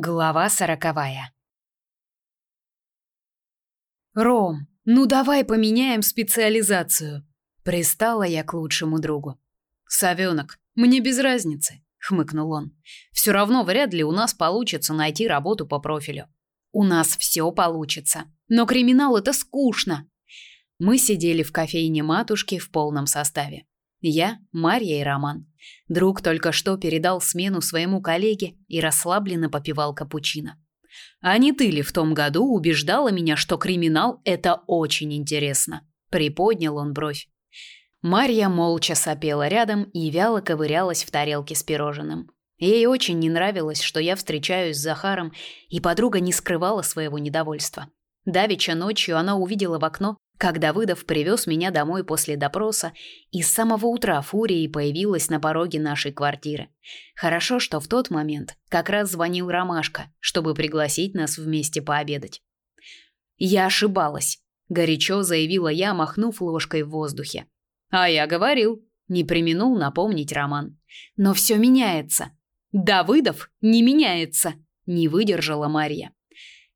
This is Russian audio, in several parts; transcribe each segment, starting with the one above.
Глава сороковая. Ром, ну давай поменяем специализацию. Пристала я к лучшему другу. Савёнок, мне без разницы, хмыкнул он. Все равно вряд ли у нас получится найти работу по профилю. У нас все получится, но криминал это скучно. Мы сидели в кофейне матушки в полном составе. Я, Марья и Роман. Друг только что передал смену своему коллеге и расслабленно попивал капучино. А не ты ли в том году убеждала меня, что криминал это очень интересно? Приподнял он бровь. Марья молча сопела рядом и вяло ковырялась в тарелке с пирожным. Ей очень не нравилось, что я встречаюсь с Захаром, и подруга не скрывала своего недовольства. Давеча ночью она увидела в окно, когда выдав привез меня домой после допроса, и с самого утра Фурия появилась на пороге нашей квартиры. Хорошо, что в тот момент как раз звонил Ромашка, чтобы пригласить нас вместе пообедать. Я ошибалась, горячо заявила я, махнув ложкой в воздухе. А я говорил, не преминул напомнить Роман. Но все меняется. Давыдов не меняется, не выдержала Мария.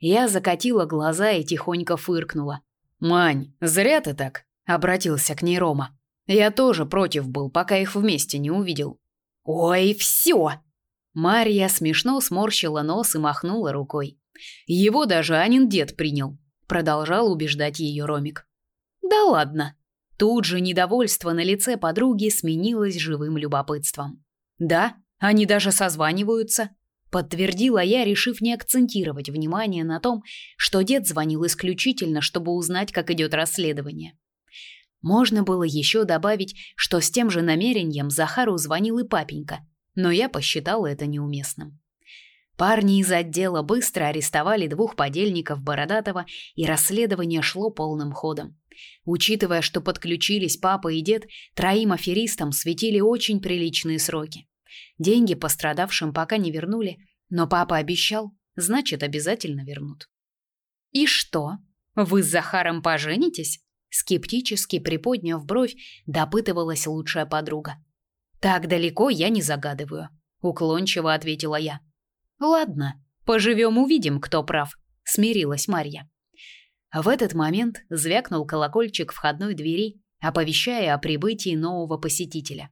Я закатила глаза и тихонько фыркнула. «Мань, зря ты так», — обратился к ней Рома. «Я тоже против был, пока их вместе не увидел». «Ой, все!» Марья смешно сморщила нос и махнула рукой. «Его даже Анин дед принял», — продолжал убеждать ее Ромик. «Да ладно». Тут же недовольство на лице подруги сменилось живым любопытством. «Да, они даже созваниваются подтвердила я, решив не акцентировать внимание на том, что дед звонил исключительно, чтобы узнать, как идет расследование. Можно было еще добавить, что с тем же намерением Захару звонил и папенька, но я посчитала это неуместным. Парни из отдела быстро арестовали двух подельников Бородатого, и расследование шло полным ходом. Учитывая, что подключились папа и дед, троим аферистам светили очень приличные сроки. Деньги пострадавшим пока не вернули, но папа обещал, значит, обязательно вернут. И что? Вы с Захаром поженитесь? Скептически приподняв бровь, допытывалась лучшая подруга. Так далеко я не загадываю, уклончиво ответила я. Ладно, поживем увидим, кто прав, смирилась Марья. В этот момент звякнул колокольчик входной двери, оповещая о прибытии нового посетителя.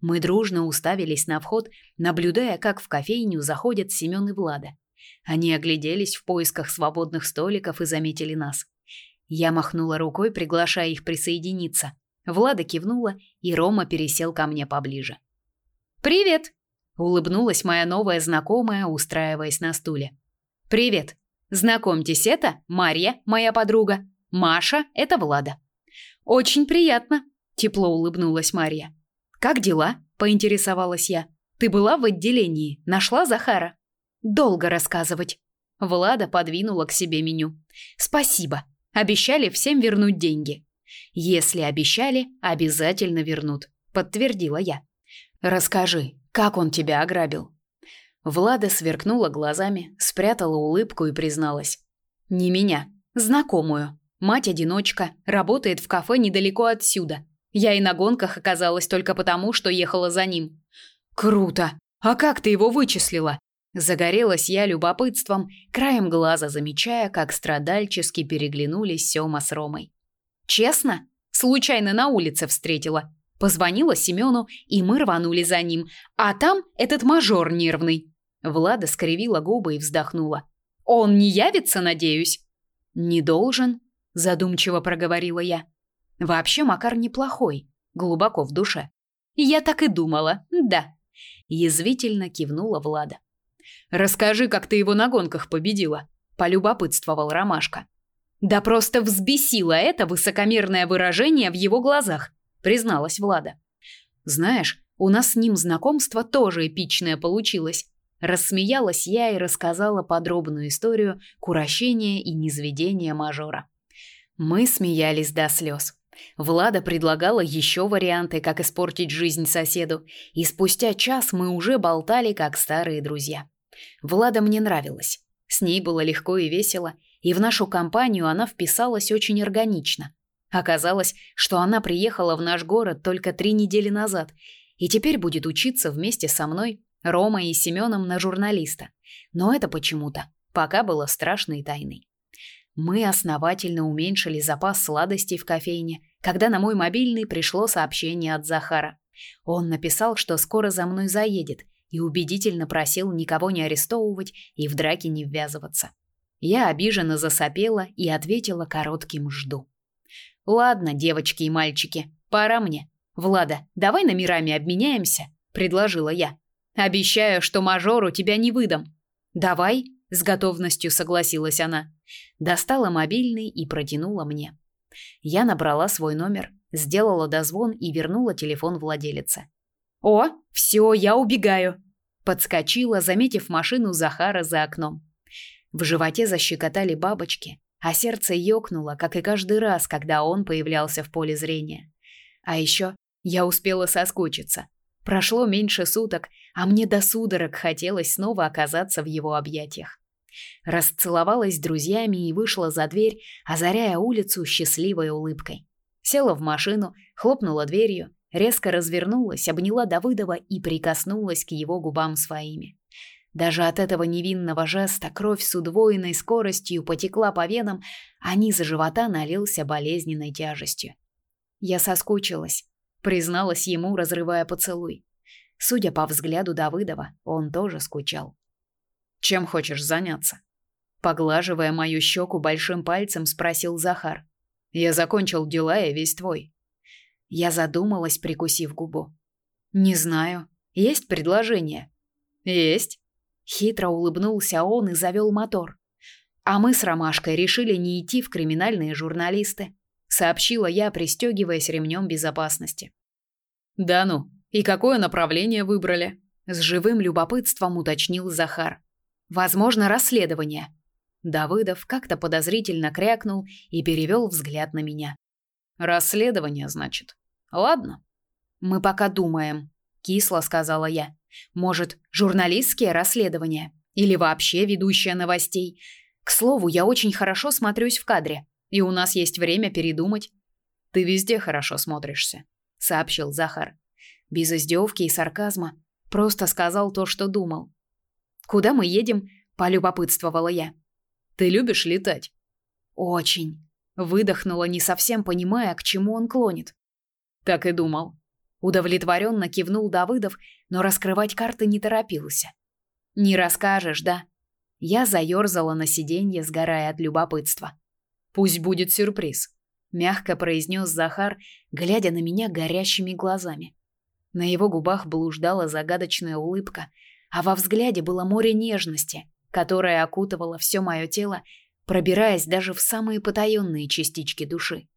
Мы дружно уставились на вход, наблюдая, как в кофейню заходят Семён и Влада. Они огляделись в поисках свободных столиков и заметили нас. Я махнула рукой, приглашая их присоединиться. Влада кивнула, и Рома пересел ко мне поближе. «Привет!» — улыбнулась моя новая знакомая, устраиваясь на стуле. «Привет! Знакомьтесь, это Марья, моя подруга. Маша — это Влада». «Очень приятно!» — тепло улыбнулась Марья. Как дела? поинтересовалась я. Ты была в отделении, нашла Захара? Долго рассказывать. Влада подвинула к себе меню. Спасибо. Обещали всем вернуть деньги. Если обещали, обязательно вернут, подтвердила я. Расскажи, как он тебя ограбил? Влада сверкнула глазами, спрятала улыбку и призналась: "Не меня, знакомую. Мать-одиночка, работает в кафе недалеко отсюда. Я и на гонках оказалась только потому, что ехала за ним. Круто. А как ты его вычислила? Загорелась я любопытством, краем глаза замечая, как страдальчески переглянулись Сёма с Ромой. Честно? Случайно на улице встретила. Позвонила Семену, и мы рванули за ним. А там этот мажор нервный. Влада скривила губы и вздохнула. Он не явится, надеюсь? Не должен, задумчиво проговорила я. Вообще Макар неплохой, глубоко в душе. Я так и думала. Да. Язвительно кивнула Влада. Расскажи, как ты его на гонках победила, полюбопытствовал Ромашка. Да просто взбесило это высокомерное выражение в его глазах, призналась Влада. Знаешь, у нас с ним знакомство тоже эпичное получилось. Рассмеялась я и рассказала подробную историю курощения и низведения мажора. Мы смеялись до слез. Влада предлагала еще варианты, как испортить жизнь соседу, и спустя час мы уже болтали как старые друзья. Влада мне нравилась. С ней было легко и весело, и в нашу компанию она вписалась очень органично. Оказалось, что она приехала в наш город только три недели назад и теперь будет учиться вместе со мной, Рома и Семеном на журналиста. Но это почему-то пока было страшной тайной. Мы основательно уменьшили запас сладостей в кофейне, когда на мой мобильный пришло сообщение от Захара. Он написал, что скоро за мной заедет, и убедительно просил никого не арестовывать и в драки не ввязываться. Я обиженно засопела и ответила коротким «жду». «Ладно, девочки и мальчики, пора мне. Влада, давай номерами обменяемся», — предложила я. «Обещаю, что мажору тебя не выдам». «Давай», — с готовностью согласилась она. Достала мобильный и протянула мне. Я набрала свой номер, сделала дозвон и вернула телефон владелице. «О, все, я убегаю!» Подскочила, заметив машину Захара за окном. В животе защекотали бабочки, а сердце ёкнуло, как и каждый раз, когда он появлялся в поле зрения. А еще я успела соскучиться. Прошло меньше суток, а мне до судорог хотелось снова оказаться в его объятиях. Расцеловалась с друзьями и вышла за дверь, озаряя улицу счастливой улыбкой. Села в машину, хлопнула дверью, резко развернулась, обняла Давыдова и прикоснулась к его губам своими. Даже от этого невинного жеста кровь с удвоенной скоростью потекла по венам, а низ живота налился болезненной тяжестью. Я соскучилась, призналась ему, разрывая поцелуй. Судя по взгляду Давыдова, он тоже скучал. Чем хочешь заняться? Поглаживая мою щеку большим пальцем, спросил Захар. Я закончил дела и весь твой. Я задумалась, прикусив губу. Не знаю. Есть предложение? Есть. Хитро улыбнулся он и завел мотор. А мы с Ромашкой решили не идти в криминальные журналисты, сообщила я, пристегиваясь ремнем безопасности. Да ну, и какое направление выбрали? С живым любопытством уточнил Захар. Возможно, расследование. Давыдов как-то подозрительно крякнул и перевел взгляд на меня. Расследование, значит. Ладно. Мы пока думаем, кисло сказала я. Может, журналистские расследования или вообще ведущая новостей. К слову, я очень хорошо смотрюсь в кадре, и у нас есть время передумать. Ты везде хорошо смотришься, сообщил Захар. Без издевки и сарказма, просто сказал то, что думал. Куда мы едем? полюбопытствовала я. Ты любишь летать? Очень. Выдохнула, не совсем понимая, к чему он клонит. Так и думал. Удовлетворенно кивнул Давыдов, но раскрывать карты не торопился. Не расскажешь, да? Я заерзала на сиденье, сгорая от любопытства. Пусть будет сюрприз, мягко произнес Захар, глядя на меня горящими глазами. На его губах блуждала загадочная улыбка, а во взгляде было море нежности, которое окутывало все мое тело, пробираясь даже в самые потаенные частички души.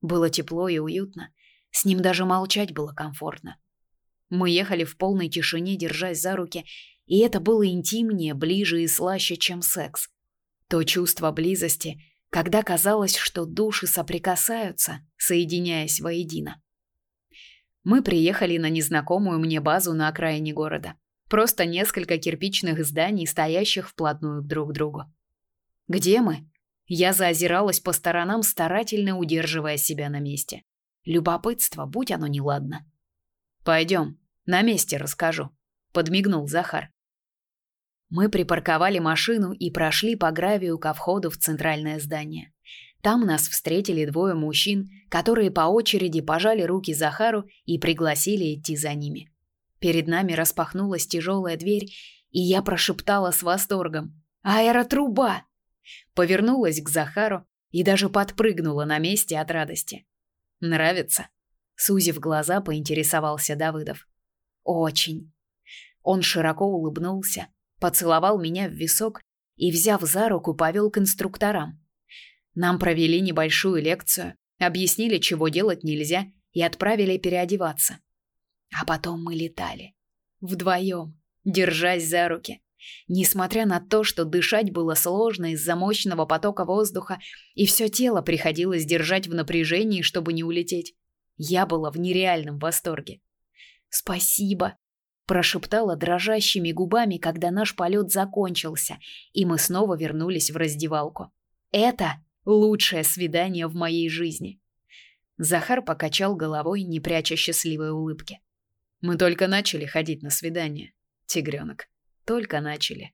Было тепло и уютно, с ним даже молчать было комфортно. Мы ехали в полной тишине, держась за руки, и это было интимнее, ближе и слаще, чем секс. То чувство близости, когда казалось, что души соприкасаются, соединяясь воедино. Мы приехали на незнакомую мне базу на окраине города. Просто несколько кирпичных зданий, стоящих вплотную друг к другу. Где мы? Я заозиралась по сторонам, старательно удерживая себя на месте. Любопытство, будь оно неладно. Пойдем, на месте расскажу, подмигнул Захар. Мы припарковали машину и прошли по гравию ко входу в центральное здание. Там нас встретили двое мужчин, которые по очереди пожали руки Захару и пригласили идти за ними. Перед нами распахнулась тяжелая дверь, и я прошептала с восторгом: "Аэротруба!" Повернулась к Захару и даже подпрыгнула на месте от радости. "Нравится?" сузив глаза, поинтересовался Давыдов. "Очень". Он широко улыбнулся, поцеловал меня в висок и, взяв за руку, повел к инструкторам. Нам провели небольшую лекцию, объяснили, чего делать нельзя, и отправили переодеваться. А потом мы летали. Вдвоем, держась за руки. Несмотря на то, что дышать было сложно из-за мощного потока воздуха, и все тело приходилось держать в напряжении, чтобы не улететь, я была в нереальном восторге. «Спасибо», – прошептала дрожащими губами, когда наш полет закончился, и мы снова вернулись в раздевалку. «Это лучшее свидание в моей жизни». Захар покачал головой, не пряча счастливой улыбки. Мы только начали ходить на свидания. тигренок. Только начали.